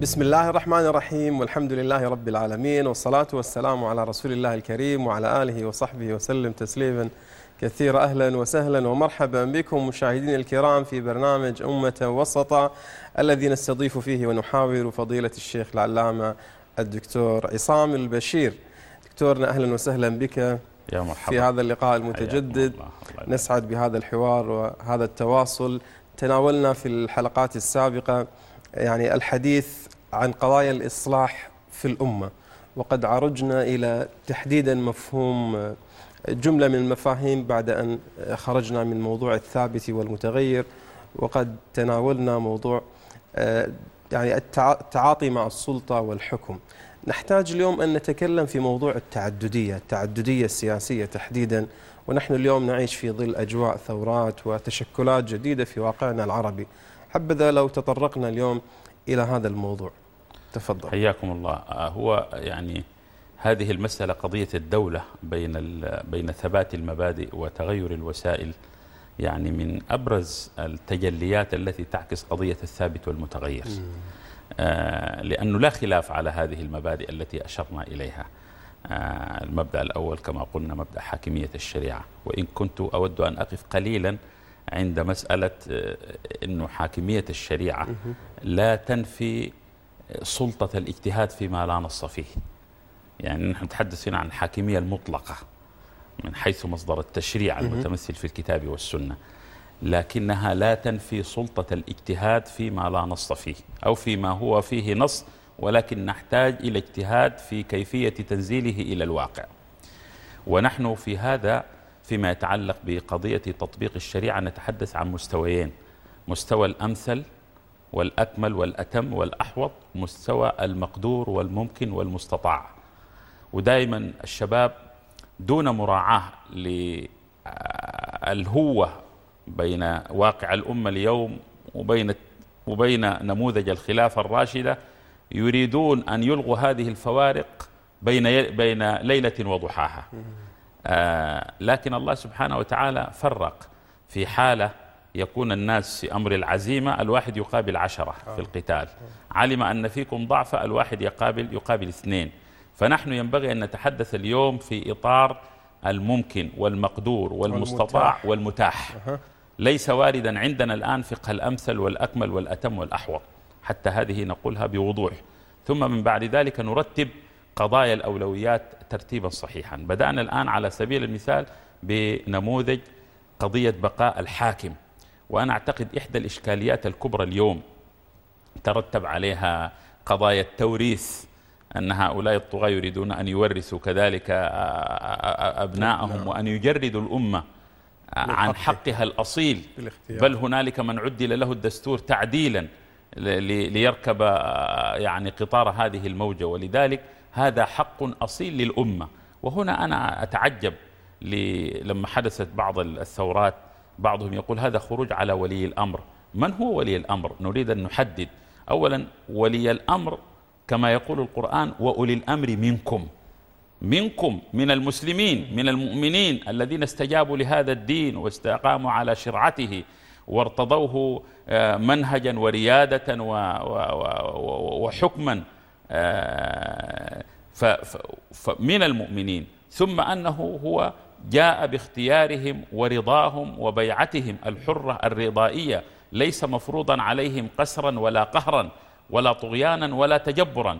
بسم الله الرحمن الرحيم والحمد لله رب العالمين والصلاة والسلام على رسول الله الكريم وعلى آله وصحبه وسلم تسليما كثيرا أهلا وسهلا ومرحبا بكم مشاهدين الكرام في برنامج أمة وسطة الذي نستضيف فيه ونحاور فضيلة الشيخ العلامة الدكتور عصام البشير دكتورنا أهلا وسهلا بك يا مرحبا في هذا اللقاء المتجدد الله. الله. نسعد بهذا الحوار وهذا التواصل تناولنا في الحلقات السابقة يعني الحديث عن قضايا الإصلاح في الأمة. وقد عرجنا إلى تحديدا مفهوم جملة من المفاهيم بعد أن خرجنا من موضوع الثابت والمتغير. وقد تناولنا موضوع آه، يعني التع- التعاطي مع السلطة والحكم. نحتاج اليوم أن نتكلم في موضوع التعددية التعددية السياسية تحديدا. ونحن اليوم نعيش في ظل أجواء ثورات وتشكلات جديدة في واقعنا العربي. حبذا لو تطرقنا اليوم إلى هذا الموضوع. تفضل. حياكم الله. آه، هو يعني هذه المسألة قضية الدولة بين بين ثبات المبادئ وتغير الوسائل يعني من أبرز التجليات التي تعكس قضية الثابت والمتغير. آه، لأنه لا خلاف على هذه المبادئ التي أشرنا إليها. آه، المبدأ الأول كما قلنا مبدأ حاكمية الشريعة. وإن كنت أود أن أقف قليلا عند مسألة آه، أنه حاكمية الشريعة لا تنفي سلطة الاجتهاد فيما لا نص فيه. يعني نحن نتحدث هنا عن الحاكمية المطلقة من حيث مصدر التشريع المتمثل في الكتاب والسنة لكنها لا تنفي سلطة الاجتهاد فيما لا نص فيه أو فيما هو فيه نص ولكن نحتاج إلى اجتهاد في كيفية تنزيله إلى الواقع. ونحن في هذا فيما يتعلق بقضية تطبيق الشريعة نتحدث عن مستويين. مستوى الأمثل والأكمل والأتم والأحوط مستوى المقدور والممكن والمستطاع. ودائما الشباب دون مراعاة للهوة بين واقع الأمة اليوم وبين وبين نموذج الخلافة الراشدة يريدون أن يلغوا هذه الفوارق بين بين ليلة وضحاها. آه لكن الله سبحانه وتعالى فرق في حالة يكون الناس في أمر العزيمة الواحد يقابل عشرة في القتال. علم أن فيكم ضعف الواحد يقابل يقابل اثنين. فنحن ينبغي أن نتحدث اليوم في إطار الممكن والمقدور والمستطاع والمتاح. ليس واردا عندنا الآن فقه الأمثل والأكمل والأتم والأحوط. حتى هذه نقولها بوضوح. ثم من بعد ذلك نرتب قضايا الأولويات ترتيبا صحيحا. بدأنا الآن على سبيل المثال بنموذج قضية بقاء الحاكم. وأنا أعتقد إحدى الإشكاليات الكبرى اليوم ترتب عليها قضايا التوريث أن هؤلاء الطغاة يريدون أن يورثوا كذلك أبنائهم وأن يجردوا الأمة عن حقها الأصيل. بل هنالك من عدل له الدستور تعديلا ليركب يعني قطار هذه الموجة. ولذلك هذا حق أصيل للأمة. وهنا أنا أتعجب لما حدثت بعض الثورات بعضهم يقول هذا خروج على ولي الأمر. من هو ولي الأمر؟ نريد أن نحدد. أولا ولي الأمر كما يقول القرآن وأولي الأمر منكم. منكم من المسلمين من المؤمنين الذين استجابوا لهذا الدين واستقاموا على شرعته وارتضوه آه، منهجا وريادة وحكما. آه، فمن المؤمنين. ثم أنه هو جاء باختيارهم ورضاهم وبيعتهم الحرة الرضائية ليس مفروضا عليهم قسرا ولا قهرا ولا طغيانا ولا تجبرا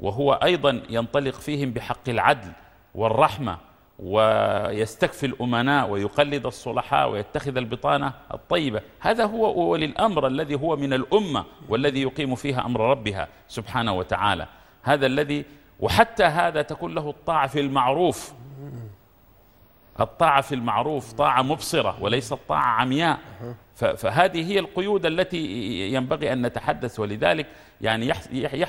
وهو أيضا ينطلق فيهم بحق العدل والرحمة ويستكفي الأمناء ويقلد الصلحاء ويتخذ البطانة الطيبة. هذا هو ولي الأمر الذي هو من الأمة والذي يقيم فيها أمر ربها سبحانه وتعالى. هذا الذي وحتى هذا تكون له الطاعة في المعروف. الطاعة في المعروف طاعة مبصرة وليست طاعة عمياء. فهذه هي القيود التي ينبغي أن نتحدث ولذلك يعني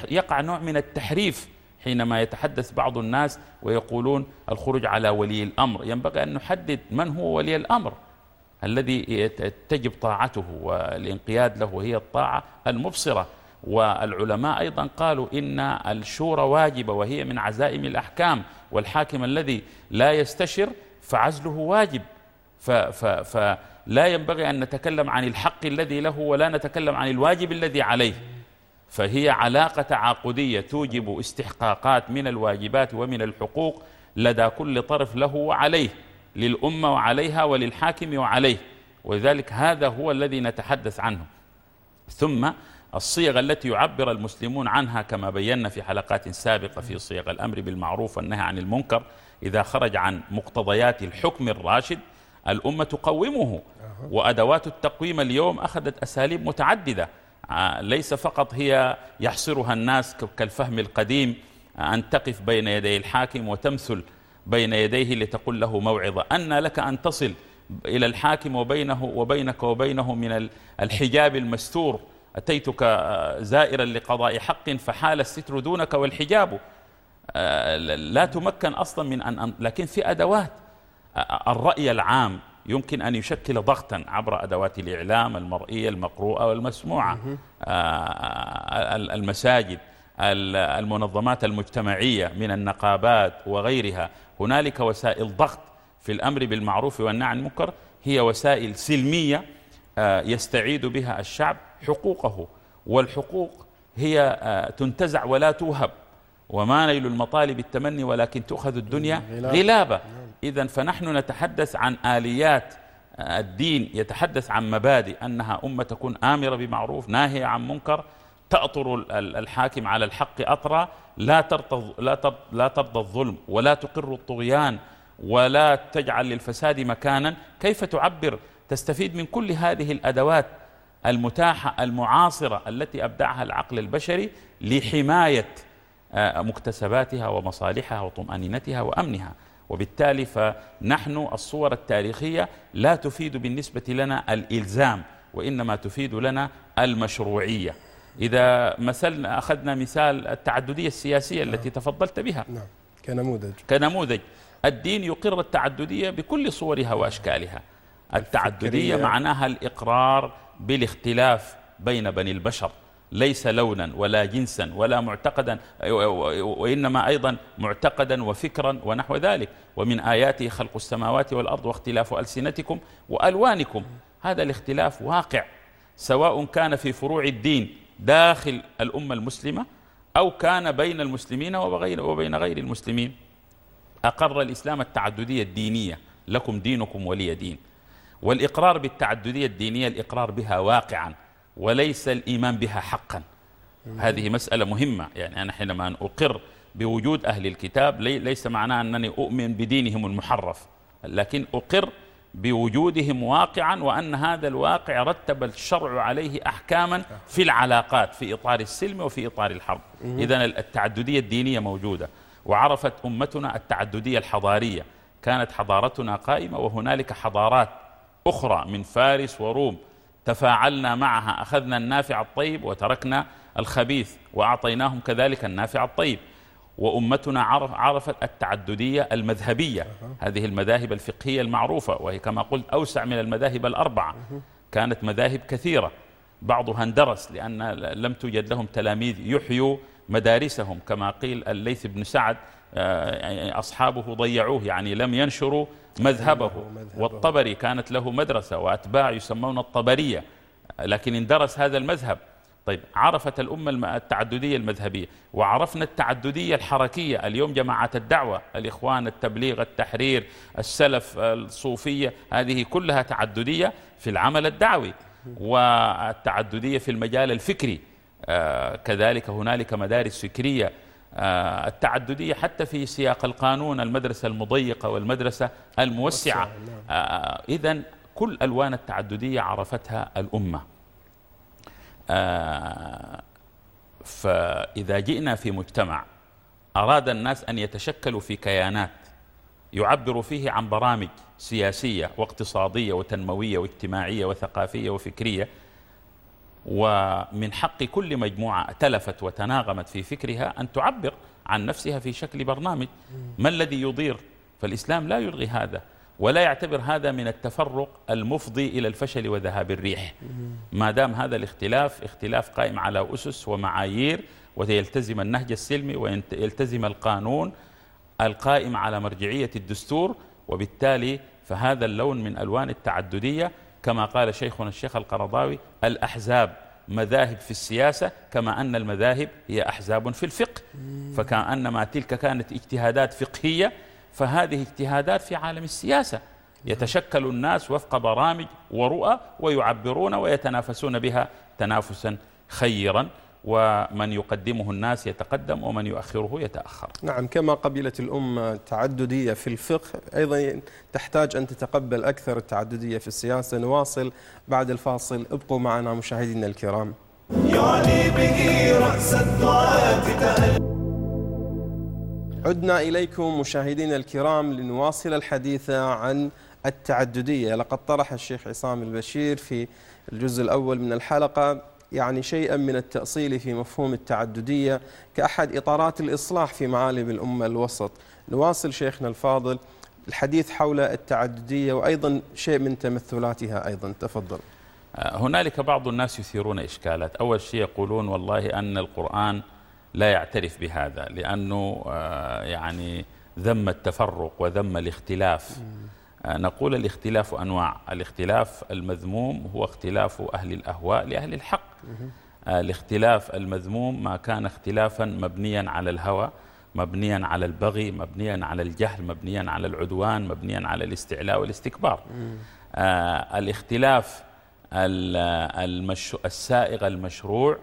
يقع نوع من التحريف حينما يتحدث بعض الناس ويقولون الخروج على ولي الأمر. ينبغي أن نحدد من هو ولي الأمر الذي تجب طاعته والانقياد له هي الطاعة المبصرة. والعلماء أيضا قالوا إن الشورى واجبة وهي من عزائم الأحكام والحاكم الذي لا يستشر فعزله واجب. فلا ينبغي أن نتكلم عن الحق الذي له ولا نتكلم عن الواجب الذي عليه. فهي علاقة تعاقدية توجب استحقاقات من الواجبات ومن الحقوق لدى كل طرف له وعليه للأمة وعليها وللحاكم وعليه. ولذلك هذا هو الذي نتحدث عنه. ثم الصيغ التي يعبر المسلمون عنها كما بينا في حلقات سابقة في صيغ الأمر بالمعروف والنهي عن المنكر إذا خرج عن مقتضيات الحكم الراشد الأمة تقومه وأدوات التقويم اليوم أخذت أساليب متعددة. آه، ليس فقط هي يحصرها الناس كالفهم القديم آه، أن تقف بين يدي الحاكم وتمثل بين يديه لتقول له موعظة أن لك أن تصل إلى الحاكم وبينه وبينك وبينه من الحجاب المستور. أتيتك آه، زائرا لقضاء حق فحال الستر دونك والحجاب لا تمكن أصلا من أن لكن في أدوات الرأي العام يمكن أن يشكل ضغطا عبر أدوات الإعلام المرئية المقروءة والمسموعة آه، المساجد المنظمات المجتمعية من النقابات وغيرها. هنالك وسائل ضغط في الأمر بالمعروف والنهي عن المنكر هي وسائل سلمية آه، يستعيد بها الشعب حقوقه والحقوق هي آه، تنتزع ولا توهب. وما نيل المطالب التمني ولكن تؤخذ الدنيا غلابة. إذا فنحن نتحدث عن آليات الدين يتحدث عن مبادئ أنها أمة تكون آمرة بمعروف ناهية عن منكر تأطر الحاكم على الحق أطرا لا ترضى لا لا ترضى الظلم ولا تقر الطغيان ولا تجعل للفساد مكانا. كيف تعبر؟ تستفيد من كل هذه الأدوات المتاحة المعاصرة التي أبدعها العقل البشري لحماية آه، مكتسباتها ومصالحها وطمأنينتها وأمنها. وبالتالي فنحن الصور التاريخية لا تفيد بالنسبة لنا الإلزام وإنما تفيد لنا المشروعية. إذا مثلنا أخذنا مثال التعددية السياسية نعم. التي تفضلت بها. نعم. كنموذج. كنموذج. الدين يقر التعددية بكل صورها وأشكالها. التعددية معناها الإقرار بالاختلاف بين بني البشر. ليس لونا ولا جنسا ولا معتقدا وإنما أيضا معتقدا وفكرا ونحو ذلك. ومن آياته خلق السماوات والأرض واختلاف ألسنتكم وألوانكم. هذا الاختلاف واقع سواء كان في فروع الدين داخل الأمة المسلمة أو كان بين المسلمين وبين غير المسلمين. أقر الإسلام التعددية الدينية لكم دينكم ولي دين. والإقرار بالتعددية الدينية الإقرار بها واقعا وليس الإيمان بها حقا. هذه مسألة مهمة. يعني أنا حينما أقر بوجود أهل الكتاب ليس معناه أنني أؤمن بدينهم المحرف لكن أقر بوجودهم واقعا وأن هذا الواقع رتب الشرع عليه أحكاما في العلاقات في إطار السلم وفي إطار الحرب. إذا التعددية الدينية موجودة. وعرفت أمتنا التعددية الحضارية. كانت حضارتنا قائمة وهنالك حضارات أخرى من فارس وروم. تفاعلنا معها أخذنا النافع الطيب وتركنا الخبيث وأعطيناهم كذلك النافع الطيب. وأمتنا عرف عرفت التعددية المذهبية هذه المذاهب الفقهية المعروفة وهي كما قلت أوسع من المذاهب الأربعة. كانت مذاهب كثيرة. بعضها اندرس لأن لم توجد لهم تلاميذ يحيوا مدارسهم كما قيل الليث بن سعد. يعني أصحابه ضيعوه يعني لم ينشروا مذهبه. والطبري كانت له مدرسة وأتباع يسمون الطبرية لكن اندرس هذا المذهب. طيب عرفت الأمة التعددية المذهبية وعرفنا التعددية الحركية. اليوم جماعات الدعوة الإخوان التبليغ التحرير السلف الصوفية هذه كلها تعددية في العمل الدعوي. والتعددية في المجال الفكري آه كذلك هنالك مدارس فكرية التعددية حتى في سياق القانون المدرسة المضيقة والمدرسة الموسعة نعم. آه، إذا كل ألوان التعددية عرفتها الأمة آه، فإذا جئنا في مجتمع أراد الناس أن يتشكلوا في كيانات يعبر فيه عن برامج سياسية واقتصادية وتنموية واجتماعية وثقافية وفكرية ومن حق كل مجموعة تلفت وتناغمت في فكرها أن تعبر عن نفسها في شكل برنامج. ما الذي يضير؟ فالإسلام لا يلغي هذا ولا يعتبر هذا من التفرق المفضي إلى الفشل وذهاب الريح. ما دام هذا الاختلاف اختلاف قائم على أسس ومعايير ويلتزم النهج السلمي ويلتزم القانون القائم على مرجعية الدستور وبالتالي فهذا اللون من ألوان التعددية كما قال شيخنا الشيخ القرضاوي الأحزاب مذاهب في السياسة كما أن المذاهب هي أحزاب في الفقه. فكأنما تلك كانت اجتهادات فقهية فهذه اجتهادات في عالم السياسة. يتشكل الناس وفق برامج ورؤى ويعبرون ويتنافسون بها تنافسا خيرا. ومن يقدمه الناس يتقدم ومن يؤخره يتأخر. نعم كما قبلت الأمة تعددية في الفقه أيضا تحتاج أن تتقبل أكثر التعددية في السياسة. نواصل بعد الفاصل. ابقوا معنا مشاهدينا الكرام. يعني به رأس الدعاة عدنا إليكم مشاهدينا الكرام لنواصل الحديث عن التعددية. لقد طرح الشيخ عصام البشير في الجزء الأول من الحلقة يعني شيئا من التأصيل في مفهوم التعددية كأحد إطارات الإصلاح في معالم الأمة الوسط. نواصل شيخنا الفاضل الحديث حول التعددية وأيضا شيء من تمثلاتها أيضا. تفضل. آه، هنالك بعض الناس يثيرون إشكالات. أول شيء يقولون والله أن القرآن لا يعترف بهذا لأنه آه، يعني ذم التفرق وذم الاختلاف. نقول الاختلاف أنواع. الاختلاف المذموم هو اختلاف أهل الأهواء لأهل الحق. آه، الاختلاف المذموم ما كان اختلافا مبنيا على الهوى مبنيا على البغي مبنيا على الجهل مبنيا على العدوان مبنيا على الاستعلاء والاستكبار. آه الاختلاف السائغ المشروع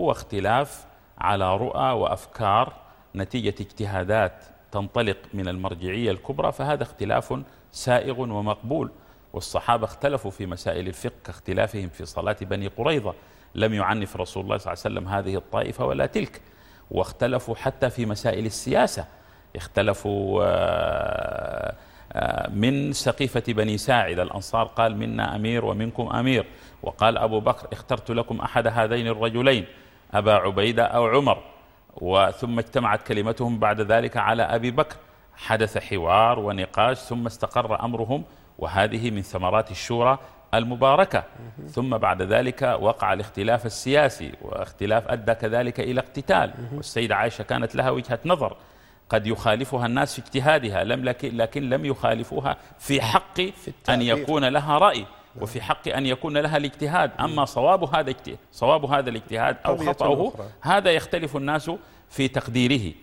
هو اختلاف على رؤى وأفكار نتيجة اجتهادات تنطلق من المرجعية الكبرى فهذا اختلاف سائغ ومقبول. والصحابة اختلفوا في مسائل الفقه كاختلافهم في صلاة بني قريظة. لم يعنف رسول الله صلى الله عليه وسلم هذه الطائفة ولا تلك. واختلفوا حتى في مسائل السياسة. اختلفوا آه، آه، من سقيفة بني ساعد الأنصار قال منا أمير ومنكم أمير. وقال أبو بكر اخترت لكم أحد هذين الرجلين أبا عبيدة أو عمر. وثم اجتمعت كلمتهم بعد ذلك على أبي بكر. حدث حوار ونقاش ثم استقر أمرهم وهذه من ثمرات الشورى المباركة. ثم بعد ذلك وقع الاختلاف السياسي واختلاف أدى كذلك إلى اقتتال. والسيدة عائشة كانت لها وجهة نظر. قد يخالفها الناس في اجتهادها لم لكن, لكن لم يخالفوها في حق أن يكون لها رأي. وفي حق أن يكون لها الاجتهاد. أما صواب هذا صواب هذا الاجتهاد أو خطأه هذا يختلف الناس في تقديره.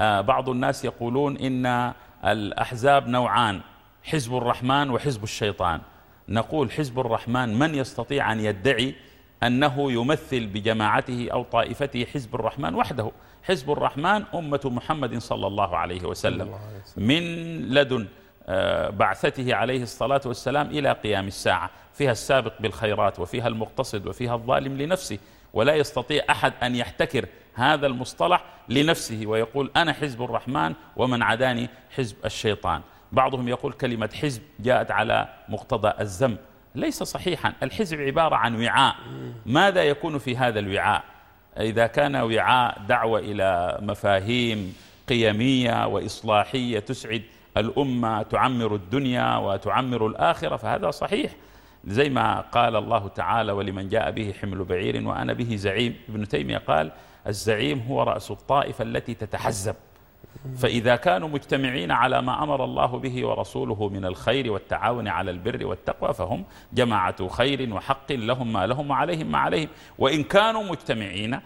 آه، بعض الناس يقولون إن الأحزاب نوعان حزب الرحمن وحزب الشيطان. نقول حزب الرحمن من يستطيع أن يدعي أنه يمثل بجماعته أو طائفته حزب الرحمن وحده؟ حزب الرحمن أمة محمد صلى الله عليه وسلم. من لدن بعثته عليه الصلاة والسلام إلى قيام الساعة فيها السابق بالخيرات وفيها المقتصد وفيها الظالم لنفسه ولا يستطيع أحد أن يحتكر هذا المصطلح لنفسه ويقول أنا حزب الرحمن ومن عداني حزب الشيطان. بعضهم يقول كلمة حزب جاءت على مقتضى الزم ليس صحيحا الحزب عبارة عن وعاء. ماذا يكون في هذا الوعاء؟ إذا كان وعاء دعوة إلى مفاهيم قيمية وإصلاحية تسعد الأمة تعمر الدنيا وتعمر الآخرة فهذا صحيح. زي ما قال الله تعالى ولمن جاء به حمل بعير وأنا به زعيم. ابن تيمية قال الزعيم هو رأس الطائفة التي تتحزب. فإذا كانوا مجتمعين على ما أمر الله به ورسوله من الخير والتعاون على البر والتقوى فهم جماعة خير وحق لهم ما لهم وعليهم ما عليهم. وإن كانوا مجتمعين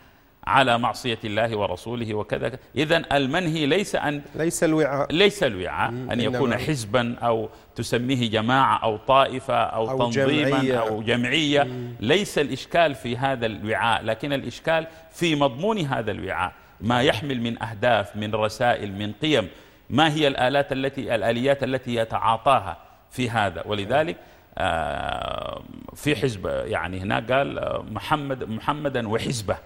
على معصية الله ورسوله وكذا. إذا المنهي ليس أن ليس الوعاء. ليس الوعاء أن يكون حزبا أو تسميه جماعة أو طائفة أو, أو تنظيما جمعية. أو جمعية. مم. ليس الإشكال في هذا الوعاء لكن الإشكال في مضمون هذا الوعاء. ما يحمل من أهداف من رسائل من قيم. ما هي الآلات التي الآليات التي يتعاطاها في هذا؟ ولذلك آه، في حزب يعني هنا قال آه، محمد محمدا وحزبه.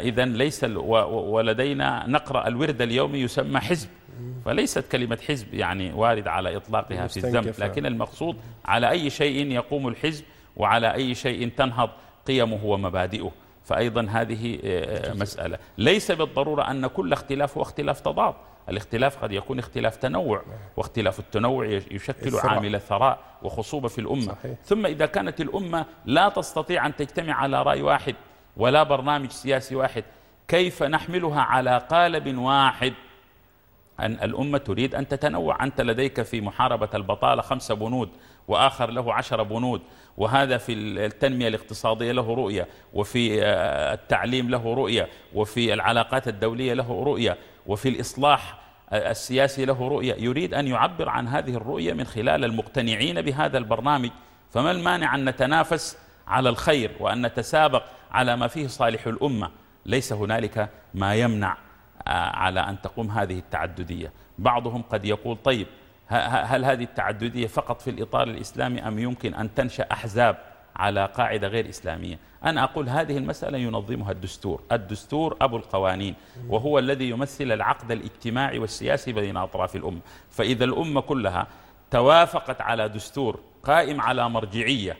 إذا ليس ولدينا نقرأ الورد اليومي يسمى حزب. فليست كلمة حزب يعني وارد على إطلاقها في الذنب لكن المقصود على أي شيء يقوم الحزب وعلى أي شيء تنهض قيمه ومبادئه. فأيضا هذه آه، مسألة. ليس بالضرورة أن كل اختلاف هو اختلاف تضاد. الاختلاف قد يكون اختلاف تنوع واختلاف التنوع يشكل عامل ثراء وخصوبة في الأمة. صحيح. ثم إذا كانت الأمة لا تستطيع أن تجتمع على رأي واحد ولا برنامج سياسي واحد. كيف نحملها على قالب واحد؟ أن الأمة تريد أن تتنوع. أنت لديك في محاربة البطالة خمسة بنود وآخر له عشر بنود وهذا في التنمية الاقتصادية له رؤية وفي آه، التعليم له رؤية وفي العلاقات الدولية له رؤية وفي الإصلاح السياسي له رؤية. يريد أن يعبر عن هذه الرؤية من خلال المقتنعين بهذا البرنامج. فما المانع أن نتنافس على الخير وأن نتسابق على ما فيه صالح الأمة. ليس هنالك ما يمنع آه، على أن تقوم هذه التعددية. بعضهم قد يقول طيب هل هذه التعددية فقط في الإطار الإسلامي أم يمكن أن تنشأ أحزاب على قاعدة غير إسلامية؟ أنا أقول هذه المسألة ينظمها الدستور. الدستور أبو القوانين وهو الذي يمثل العقد الاجتماعي والسياسي بين أطراف الأمة. فإذا الأمة كلها توافقت على دستور قائم على مرجعية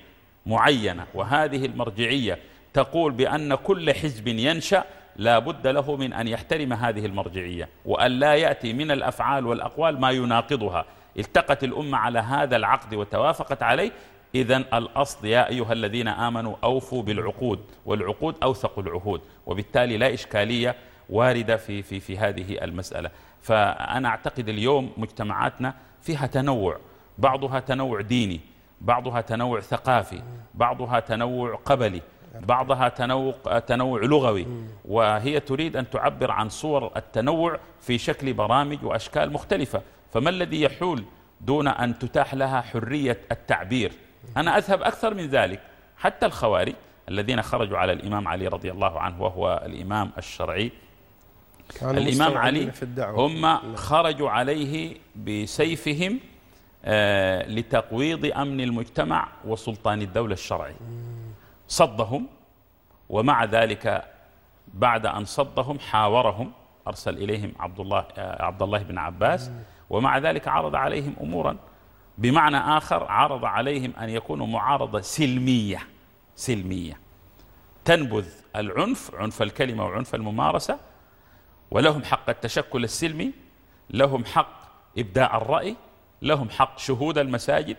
معينة وهذه المرجعية تقول بأن كل حزب ينشأ لا بد له من أن يحترم هذه المرجعية وأن لا يأتي من الأفعال والأقوال ما يناقضها. التقت الأمة على هذا العقد وتوافقت عليه إذا الأصل يا أيها الذين آمنوا أوفوا بالعقود والعقود أوثق العهود وبالتالي لا إشكالية واردة في, في, في هذه المسألة. فأنا أعتقد اليوم مجتمعاتنا فيها تنوع بعضها تنوع ديني بعضها تنوع ثقافي بعضها تنوع قبلي بعضها تنوع, تنوع لغوي. وهي تريد أن تعبر عن صور التنوع في شكل برامج وأشكال مختلفة. فما الذي يحول دون أن تتاح لها حرية التعبير؟ أنا أذهب أكثر من ذلك. حتى الخوارج الذين خرجوا على الإمام علي رضي الله عنه وهو الإمام الشرعي الإمام علي هم خرجوا عليه بسيفهم لتقويض أمن المجتمع وسلطان الدولة الشرعي. صدهم ومع ذلك بعد أن صدهم حاورهم أرسل إليهم عبد الله آه عبد الله بن عباس ومع ذلك عرض عليهم أمورا. بمعنى آخر عرض عليهم أن يكونوا معارضة سلمية سلمية. تنبذ العنف عنف الكلمة وعنف الممارسة ولهم حق التشكل السلمي لهم حق إبداع الرأي لهم حق شهود المساجد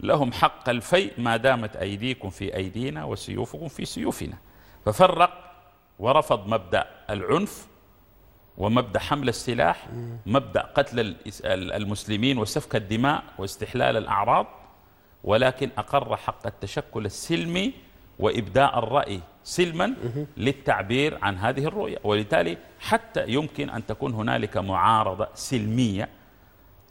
لهم حق الفيء ما دامت أيديكم في أيدينا وسيوفكم في سيوفنا. ففرق ورفض مبدأ العنف ومبدأ حمل السلاح مبدأ قتل المسلمين وسفك الدماء واستحلال الأعراض ولكن أقر حق التشكل السلمي وإبداء الرأي سلما للتعبير عن هذه الرؤية. ولذلك حتى يمكن أن تكون هنالك معارضة سلمية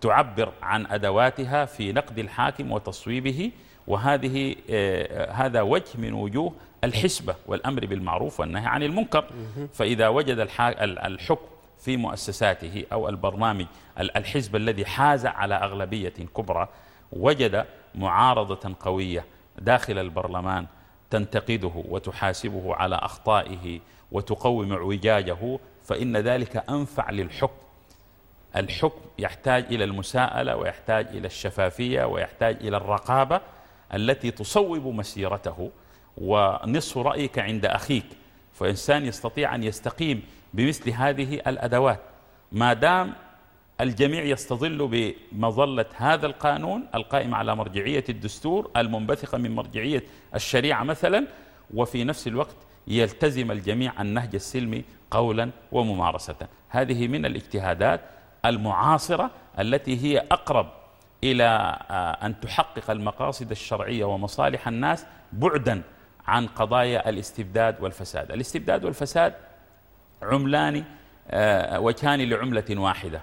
تعبر عن أدواتها في نقد الحاكم وتصويبه وهذه آه، هذا وجه من وجوه الحسبة والأمر بالمعروف والنهي عن المنكر. فإذا وجد الحكم في مؤسساته أو البرنامج الحزب الذي حاز على أغلبية كبرى وجد معارضة قوية داخل البرلمان تنتقده وتحاسبه على أخطائه وتقوم إعوجاجه فإن ذلك أنفع للحكم الحكم يحتاج إلى المساءلة ويحتاج إلى الشفافية ويحتاج إلى الرقابة التي تصوب مسيرته ونصف رأيك عند أخيك. فإنسان يستطيع أن يستقيم بمثل هذه الأدوات. ما دام الجميع يستظل بمظلة هذا القانون القائم على مرجعية الدستور المنبثقة من مرجعية الشريعة مثلا وفي نفس الوقت يلتزم الجميع النهج السلمي قولا وممارسة. هذه من الاجتهادات المعاصرة التي هي أقرب إلى آه، أن تحقق المقاصد الشرعية ومصالح الناس بعدا عن قضايا الاستبداد والفساد. الاستبداد والفساد عملان آه، وجهان لعملة واحدة.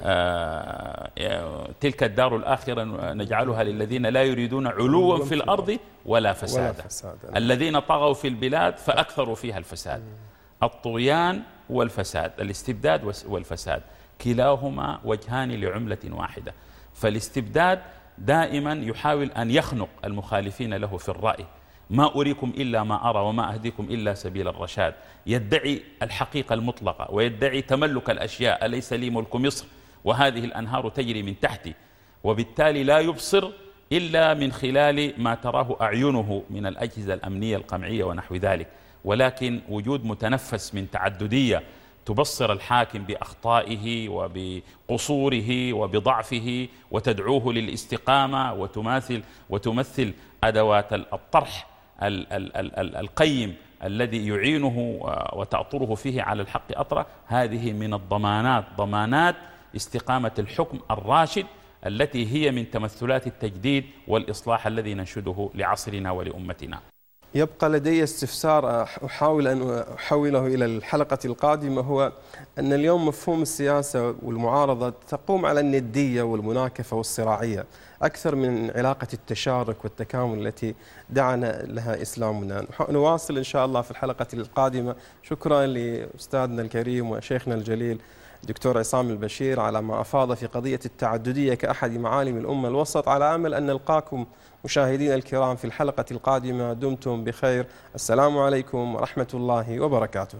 آه، تلك الدار الآخرة نجعلها للذين لا يريدون علوا في الأرض ولا فسادا. الذين طغوا في البلاد فأكثروا فيها الفساد. الطغيان والفساد الاستبداد والفساد. كلاهما وجهان لعملة واحدة. فالاستبداد دائما يحاول أن يخنق المخالفين له في الرأي. ما أريكم إلا ما أرى وما أهديكم إلا سبيل الرشاد. يدعي الحقيقة المطلقة ويدعي تملك الأشياء. أليس لي ملك مصر؟ وهذه الأنهار تجري من تحتي. وبالتالي لا يبصر إلا من خلال ما تراه أعينه من الأجهزة الأمنية القمعية ونحو ذلك. ولكن وجود متنفس من تعددية تبصر الحاكم بأخطائه وبقصوره وبضعفه وتدعوه للاستقامة وتماثل وتمثل أدوات الطرح القيم الذي يعينه وتأطره فيه على الحق أطرة هذه من الضمانات ضمانات استقامة الحكم الراشد التي هي من تمثلات التجديد والإصلاح الذي ننشده لعصرنا ولأمتنا. يبقى لدي استفسار أحاول أن أحوله إلى الحلقة القادمة هو أن اليوم مفهوم السياسة والمعارضة تقوم على الندية والمناكفة والصراعية أكثر من علاقة التشارك والتكامل التي دعنا لها إسلامنا. نواصل إن شاء الله في الحلقة القادمة. شكرا لأستاذنا الكريم وشيخنا الجليل. دكتور عصام البشير على ما أفاض في قضية التعددية كأحد معالم الأمة الوسط على أمل أن نلقاكم مشاهدينا الكرام في الحلقة القادمة دمتم بخير. السلام عليكم ورحمة الله وبركاته.